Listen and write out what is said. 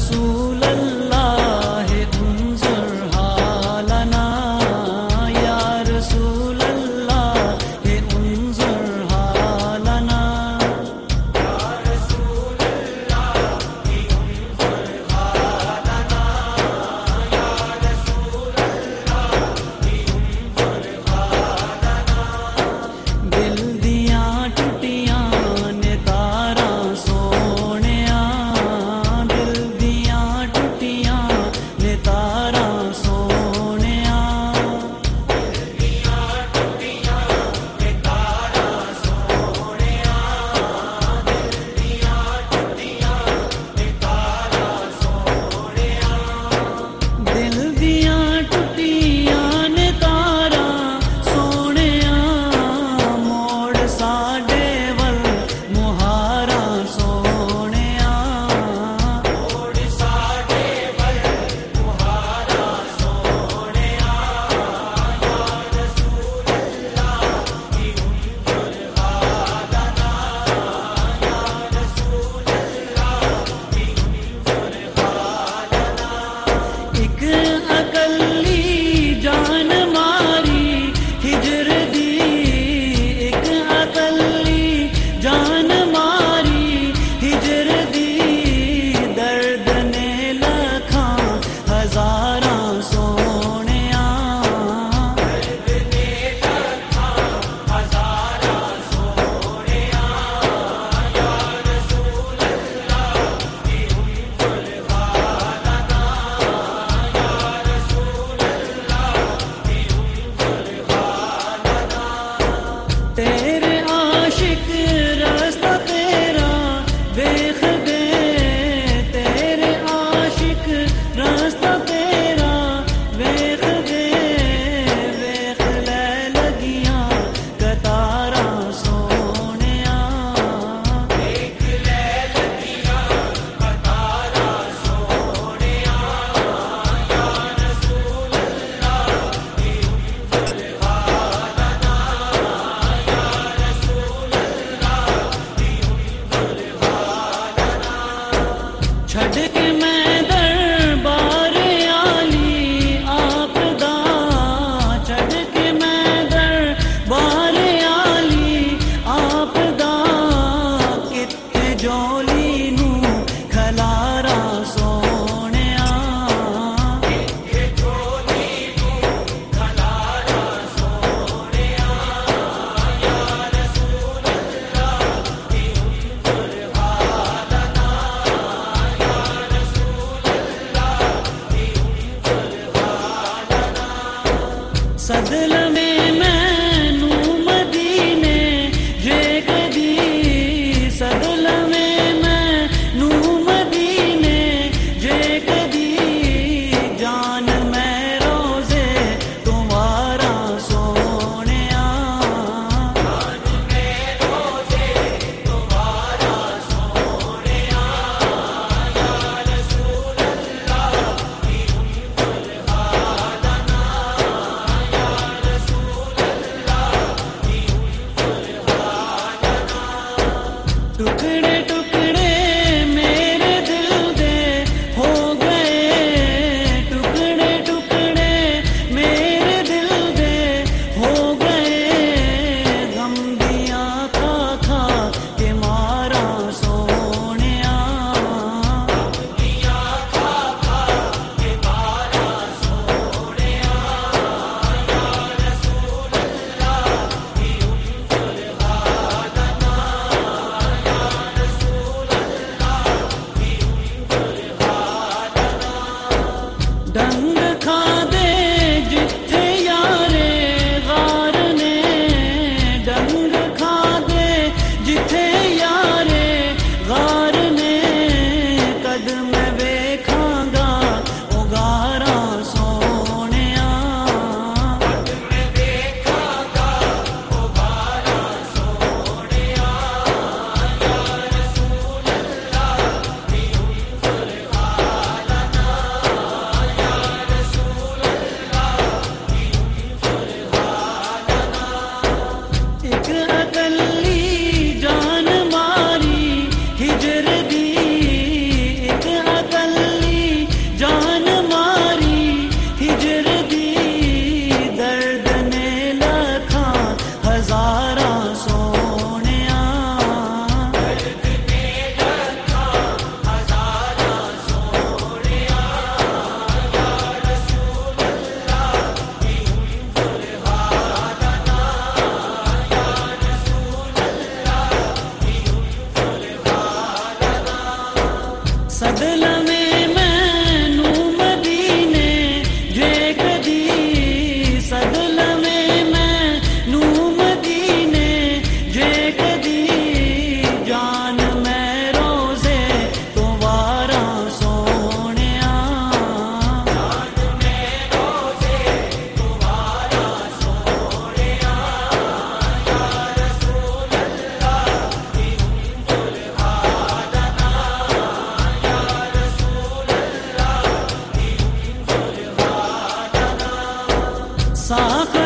رسول دیکھ صدل میں تجلی ساتھ